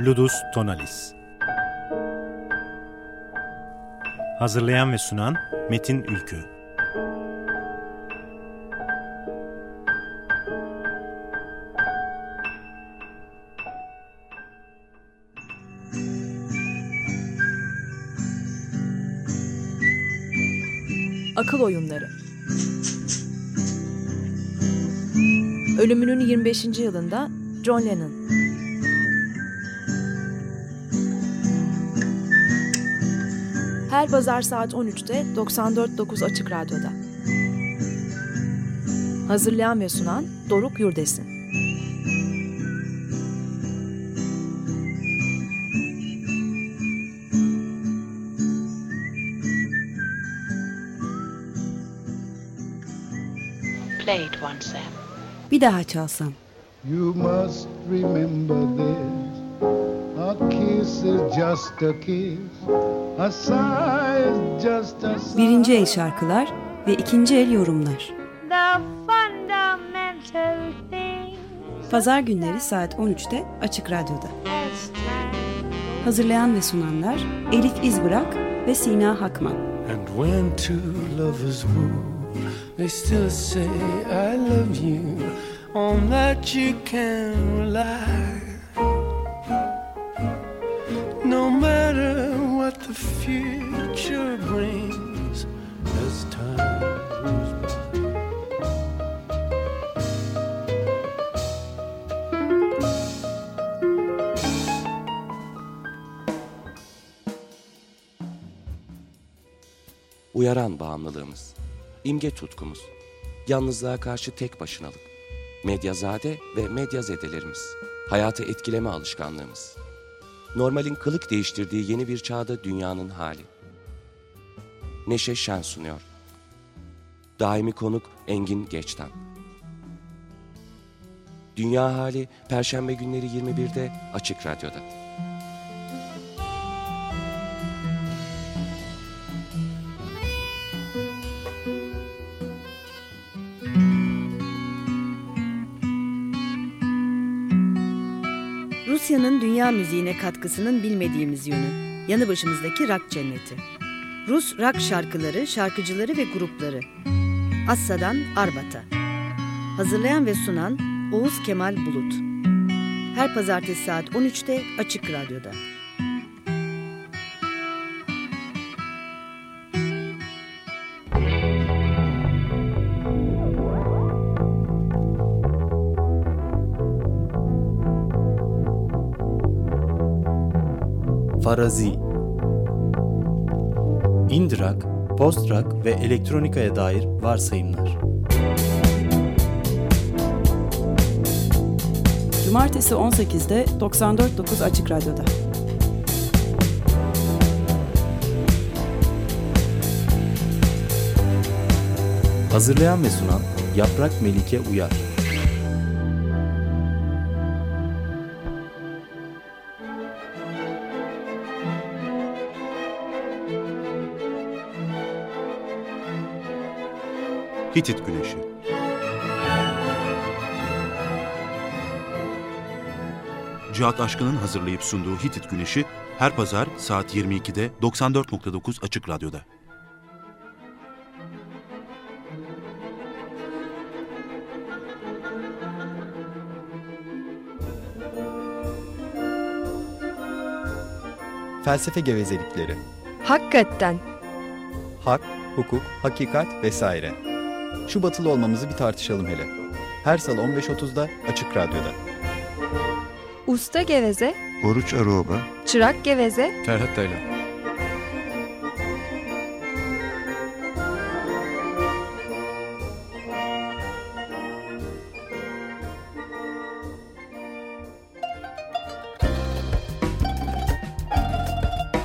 Ludus Tonalis. Hazırlayan ve sunan Metin Ülkü. Akıl Oyunları. Ölümünün 25. yılında John Lennon Her pazar saat 13'te 94.9 Açık Radyo'da. Hazırlayan ve sunan Doruk Yurdesin. Play it once, Sam. Bir daha çalsam. You must remember this. Birinci el şarkılar ve ikinci el yorumlar. Pazar günleri saat 13'te Açık Radyo'da. Hazırlayan ve sunanlar Elif İzbırak ve Sina Hakman. And when two lovers woo, they still say I love you. On that you can rely. Uyaran bağımlılığımız, imge tutkumuz, yalnızlığa karşı tek başınalık, medyazade ve medyazedelerimiz, hayatı etkileme alışkanlığımız, normalin kılık değiştirdiği yeni bir çağda dünyanın hali. Neşe Şen sunuyor. Daimi konuk Engin Geçten. Dünya Hali Perşembe günleri 21'de Açık Radyo'da. Rusya'nın dünya müziğine katkısının bilmediğimiz yönü. Yanı başımızdaki rock cenneti. Rus rock şarkıları, şarkıcıları ve grupları. Assa'dan Arbat'a. Hazırlayan ve sunan Oğuz Kemal Bulut. Her pazartesi saat 13'te Açık Radyo'da. Farazi Indie rock, post rock ve elektronikaya dair varsayımlar. Cumartesi 18'de 94.9 Açık Radyo'da. Hazırlayan ve sunan Yaprak Melike Uyar. Hitit Güneşi Cihat Aşkın'ın hazırlayıp sunduğu Hitit Güneşi her pazar saat 22'de 94.9 Açık Radyo'da. Felsefe gevezelikleri. Hakikaten. Hak, hukuk, hakikat vesaire. Şu batılı olmamızı bir tartışalım hele. Her salı 15.30'da Açık Radyo'da. Usta geveze, Oruç Aroba çırak geveze, Ferhat Taylan.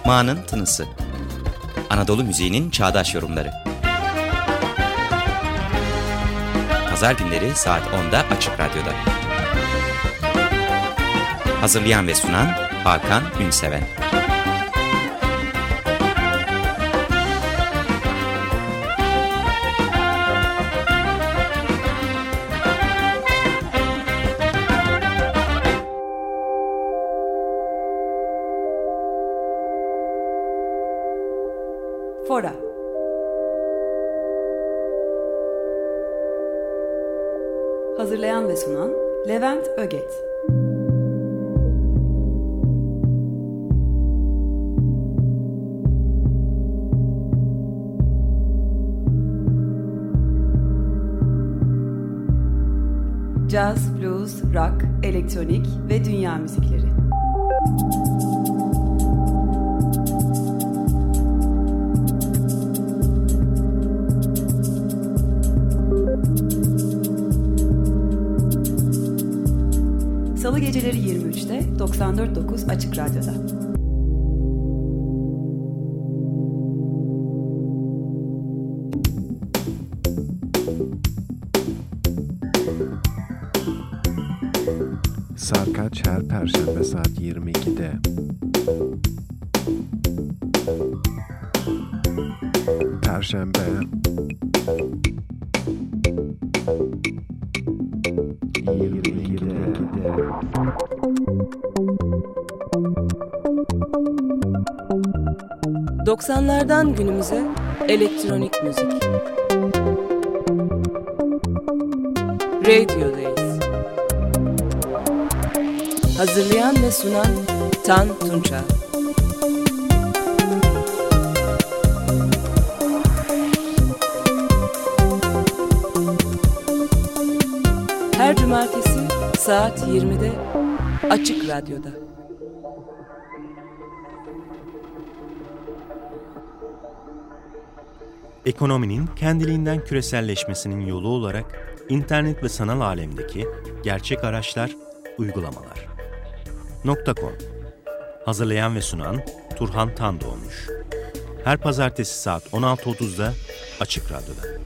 Ma'nın Tınısı Anadolu müziğinin çağdaş yorumları Pazar günleri saat 10'da Açık Radyo'da. Hazırlayan ve sunan Hakan Ünseven. Hazırlayan ve sunan Levent Öget. Caz, blues, rock, elektronik ve dünya müzikleri. Salı geceleri 23'te 94.9 Açık Radyo'da. Sarkaç her perşembe saat 22'de. Perşembe. ...90'lardan günümüze elektronik müzik. Radio'dayız. Hazırlayan ve sunan Tan Tunça. Saat 20'de Açık Radyo'da. Ekonominin kendiliğinden küreselleşmesinin yolu olarak internet ve sanal alemdeki gerçek araçlar, uygulamalar. Nokta.com Hazırlayan ve sunan Turhan Tan doğmuş. Her pazartesi saat 16.30'da Açık Radyo'da.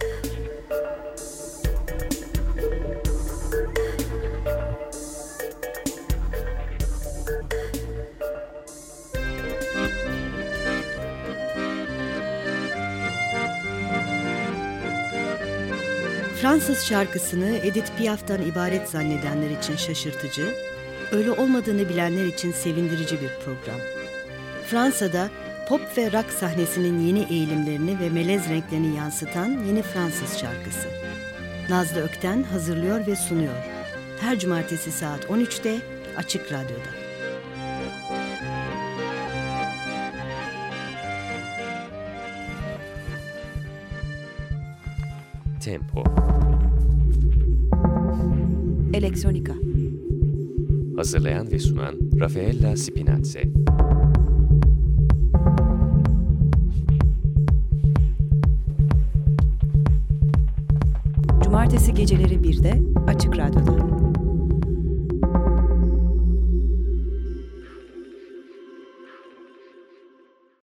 Fransız şarkısını Edith Piaf'tan ibaret zannedenler için şaşırtıcı, öyle olmadığını bilenler için sevindirici bir program. Fransa'da pop ve rock sahnesinin yeni eğilimlerini ve melez renklerini yansıtan yeni Fransız şarkısı. Nazlı Ökten hazırlıyor ve sunuyor. Her cumartesi saat 13'te Açık Radyo'da. Tempo. Elektronika. Hazırlayan ve sunan Rafaella Spinazze. Cumartesi geceleri 1'de Açık Radyo'da.